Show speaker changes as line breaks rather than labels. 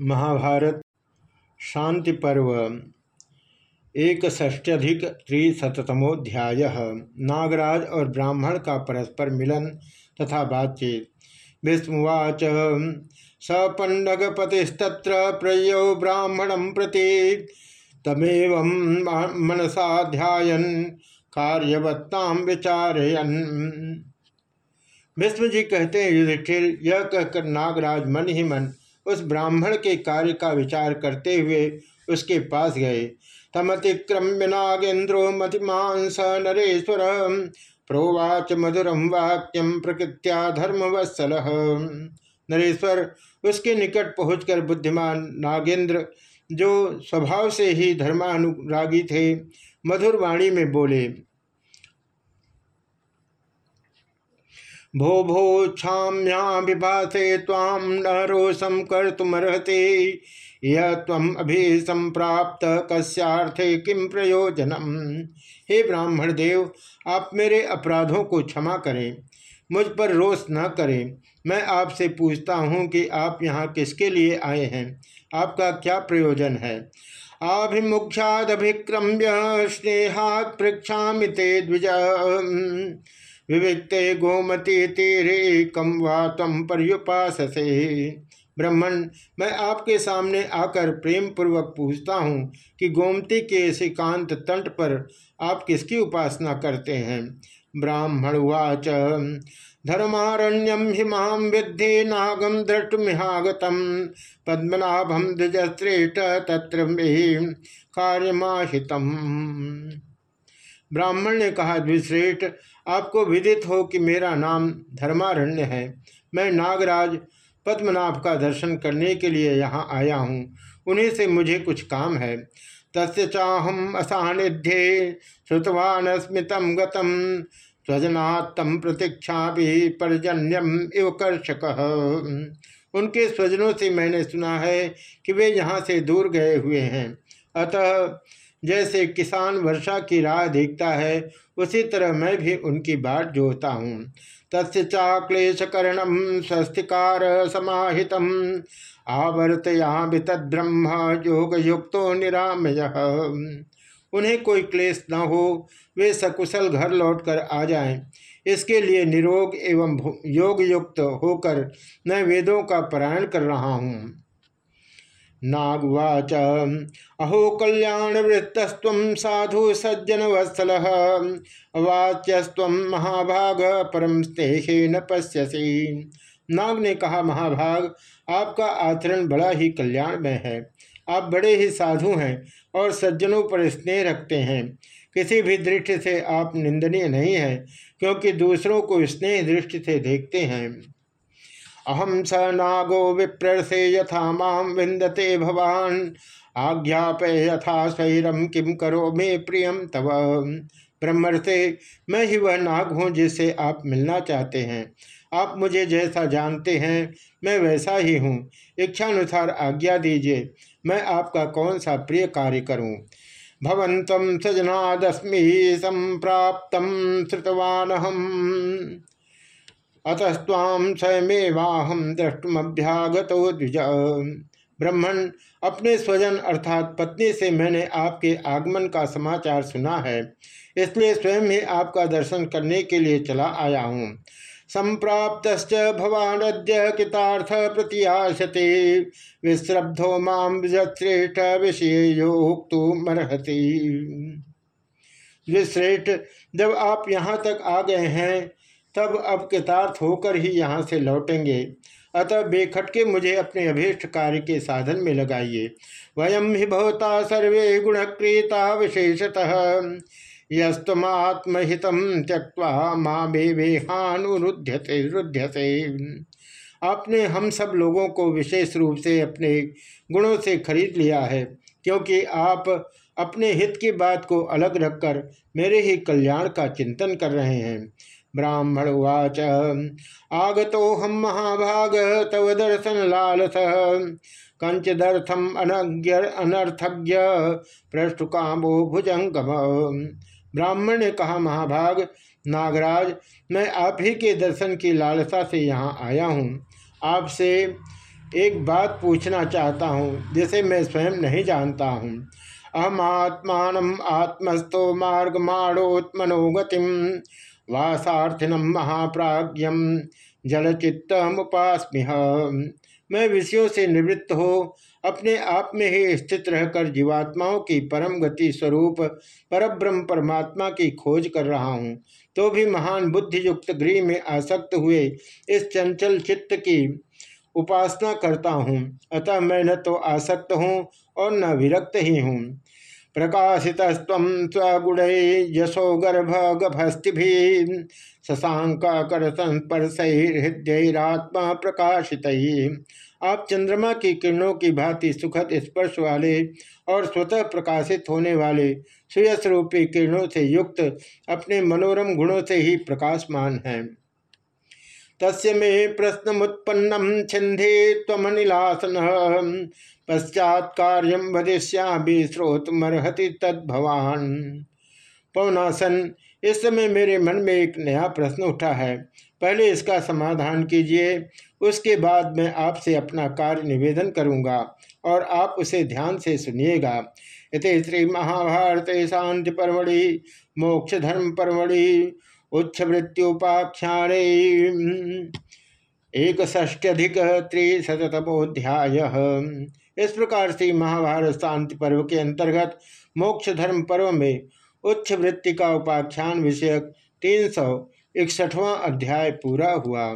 महाभारत, शांति पर्व एक ष्ट्यधिक त्रिशतमोध्याय नागराज और ब्राह्मण का परस्पर मिलन तथा बातचीत। विस्मुवाच सपन्नगपतिस्तत्र प्रयो ब्राह्मणं प्रति, तमेव मनसा ध्यान कार्यवत्ता विचारयन। विष्णु जी कहते हैं, युधिष्ठिर, यह कहकर नागराज मन ही मन उस ब्राह्मण के कार्य का विचार करते हुए उसके पास गए। तमतिक्रम्य नागेन्द्रो मतिमान स नरेश्वर, प्रोवाच मधुरम वाक्यम प्रकृत्या धर्मवत्सल। नरेश्वर, उसके निकट पहुंचकर बुद्धिमान नागेंद्र जो स्वभाव से ही धर्मानुरागी थे, मधुर वाणी में बोले भो भो क्षाम्या विभासे ताम न रोषम कर तुमर्हते यह तम अभी संप्राप्त कस्यार्थे किम प्रयोजनम? हे ब्राह्मण देव, आप मेरे अपराधों को क्षमा करें, मुझ पर रोष न करें। मैं आपसे पूछता हूँ कि आप यहाँ किसके लिए आए हैं? आपका क्या प्रयोजन है? आभिमुख्यादभिक्रम्य स्नेहात् पृक्षा ते द्विज विविक्ते गोमती तीरे कम वा तम पर्युपाससे। ब्राह्मण मैं आपके सामने आकर प्रेम पूर्वक पूछता हूँ कि गोमती के श्रीकांत तंट पर आप किसकी उपासना करते हैं? ब्राह्मण उवाच धर्मारण्यम हिमाम विद्धि नागम दृष्टमिहागतम पद्मनाभम द्विजश्रेष्ठ तत्र कार्यमाहितम। ब्राह्मण ने कहा द्विश्रेष्ठ आपको विदित हो कि मेरा नाम धर्मारण्य है। मैं नागराज, पद्मनाभ का दर्शन करने के लिए यहाँ आया हूँ। उन्हीं से मुझे कुछ काम है। तस्य चाहम असानिध्ये श्रुतवान स्मितम गतम स्वजनात्म प्रतीक्षा भी परजन्यम इव कर्षक। उनके स्वजनों से मैंने सुना है कि वे यहाँ से दूर गए हुए हैं। अतः जैसे किसान वर्षा की राह देखता है, उसी तरह मैं भी उनकी बाट जोता हूँ। तस्य चाक्लेशकरणम स्वस्तिकार समाहित आवर्तया तद्ब्रह्म योग युक्तो निरामय। उन्हें कोई क्लेश न हो, वे सकुशल घर लौटकर आ जाएँ। इसके लिए निरोग एवं योग युक्त होकर मैं वेदों का पारायण कर रहा हूँ। नागवाच। अहो कल्याण वृत्तस्व साधु सज्जन वत्सल अवाच्यस्व महाभाग परम स्नेहे न पश्यसी। नाग ने कहा, महाभाग, आपका आचरण बड़ा ही कल्याणमय है। आप बड़े ही साधु हैं और सज्जनों पर स्नेह रखते हैं। किसी भी दृष्टि से आप निंदनीय नहीं हैं, क्योंकि दूसरों को स्नेह दृष्टि से देखते हैं। अहम स नागो विप्रसे यथा माम विंदते भवान। आज्ञापय यथा स्वैरम किम करो मे प्रियम तव। ब्रह्मण से मैं ही वह नाग हूँ जिससे आप मिलना चाहते हैं। आप मुझे जैसा जानते हैं, मैं वैसा ही हूँ। इच्छानुसार आज्ञा दीजिए, मैं आपका कौन सा प्रिय कार्य करूँ? भवंतम सजनादस्मी, संप्राप्त श्रुतवान हम अतस्वाम स्वयमेवाहम द्विज। ब्राह्मण अपने स्वजन अर्थात पत्नी से मैंने आपके आगमन का समाचार सुना है, इसलिए स्वयं ही आपका दर्शन करने के लिए चला आया हूँ। संप्राप्त भवान अद्य कृतार्थ प्रत्याशते, विश्रब्धो माम श्रेष्ठ विषयोक्तु मरहती विश्रेष्ठ, जब आप यहाँ तक आ गए हैं तब अब कृतार्थ होकर ही यहाँ से लौटेंगे। अतः बेखटके मुझे अपने अभीष्ट कार्य के साधन में लगाइए। वयम ही भवता सर्वे गुणक्रियता विशेषतः। यस्तमात्महित त्यक्वा माँ बेहानुरुध्यते रुध्यते आपने हम सब लोगों को विशेष रूप से अपने गुणों से खरीद लिया है, क्योंकि आप अपने हित की बात को अलग रखकर मेरे ही कल्याण का चिंतन कर रहे हैं। ब्राह्मण उवाच आगतो हम महाभाग, तव दर्शन लालस। कंचदर्थम अनज्ञ, अनर्थज्ञ पृष्ठकामो भुजंगम। ब्राह्मण ने कहा, महाभाग, नागराज, मैं आप ही के दर्शन की लालसा से यहाँ आया हूँ। आपसे एक बात पूछना चाहता हूँ, जिसे मैं स्वयं नहीं जानता हूँ। अहम आत्मान आत्मस्थो मार्ग माणोत्मनोगतिम वासार्थिनम महाप्राज्यम जलचित्त उपास्म्य मैं विषयों से निवृत्त हो, अपने आप में ही स्थित रहकर जीवात्माओं की परम गति स्वरूप, परब्रह्म परमात्मा की खोज कर रहा हूँ। तो भी महान बुद्धि युक्त गृह में आसक्त हुए इस चंचल चित्त की उपासना करता हूँ। अतः मैं न तो आसक्त हूँ और न विरक्त ही हूँ। प्रकाशित स्वगुण यशो गर्भ गभस्ति शशांकर हृदयरात्मा प्रकाशित। आप चंद्रमा की किरणों की भांति सुखद स्पर्श वाले और स्वतः प्रकाशित होने वाले सुयस रूपी किरणों से युक्त अपने मनोरम गुणों से ही प्रकाशमान हैं। तस्य मे प्रश्न मुत्पन्नम छिंदे तमनिलासन पश्चात कार्यम वदिष्याभि श्रोतमर्हति तद्भवान। पवनासन, इस समय मेरे मन में एक नया प्रश्न उठा है। पहले इसका समाधान कीजिए, उसके बाद मैं आपसे अपना कार्य निवेदन करूँगा और आप उसे ध्यान से सुनिएगा। इत श्री महाभारत शांति परमढ़ि मोक्ष धर्म परमढ़ि उच्च मृत्युपाख्या एक ष्ट्यधिक त्रिशतमोध्याय इस प्रकार से महाभारत शांति पर्व के अंतर्गत मोक्ष धर्म पर्व में उच्च वृत्ति का उपाख्यान विषयक तीन सौ इकसठवां अध्याय पूरा हुआ।